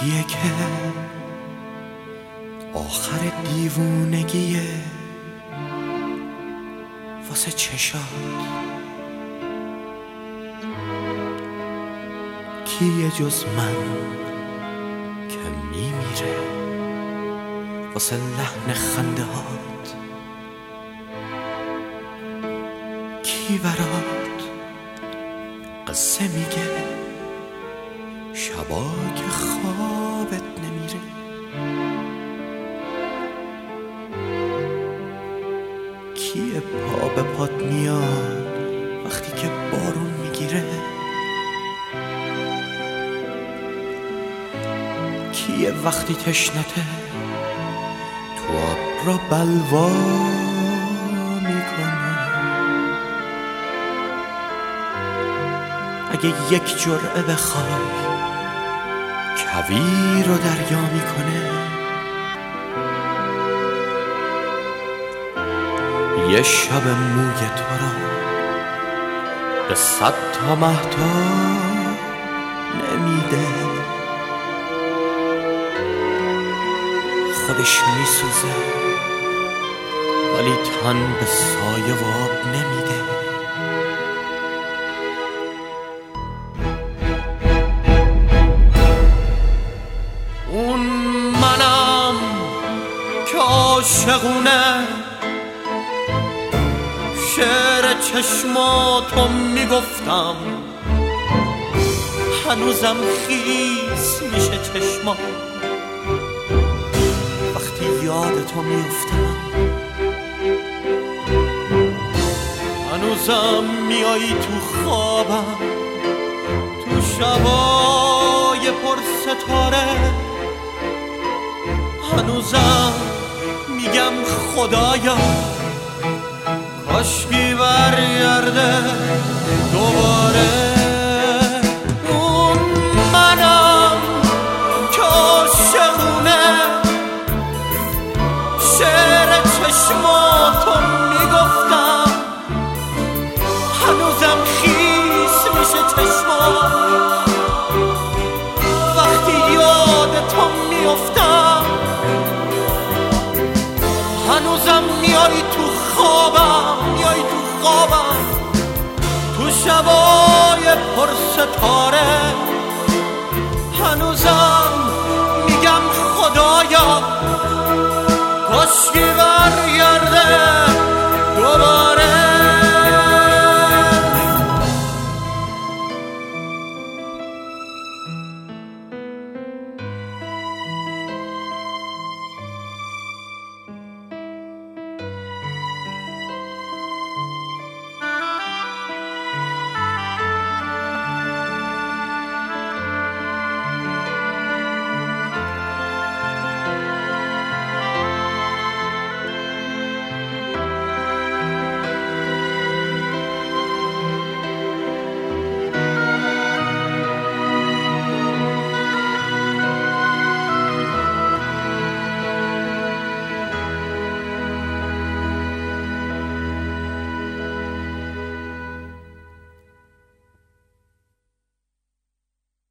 که آخر دیوونگیه واسه چشات؟ کیه جز من که میمیره واسه لحن خنده هات کی برات قصه میگه؟ شبا که خوابت نمیره. کیه پا به پات میاد وقتی که بارون می‌گیره؟ کیه وقتی تشنته تو آب را بلوا می‌کنه؟ اگه یک جرعه بخوای کویر رو دریا می‌کنه. یه شب موی تو را به صد تا مهتا نمیده. خودش میسوزه ولی تن به سایه و آب نمیده. اون منم که عاشقونه. شعر چشماتو می‌گفتم. هنوزم خیس میشه چشمات وقتی یادتو میفتم هنوزم میایی تو خوابم. تو شبای پر ستاره هنوزم میگم خدایا کاشکی میای تو خوابم میای تو خوابم. تو شبای پر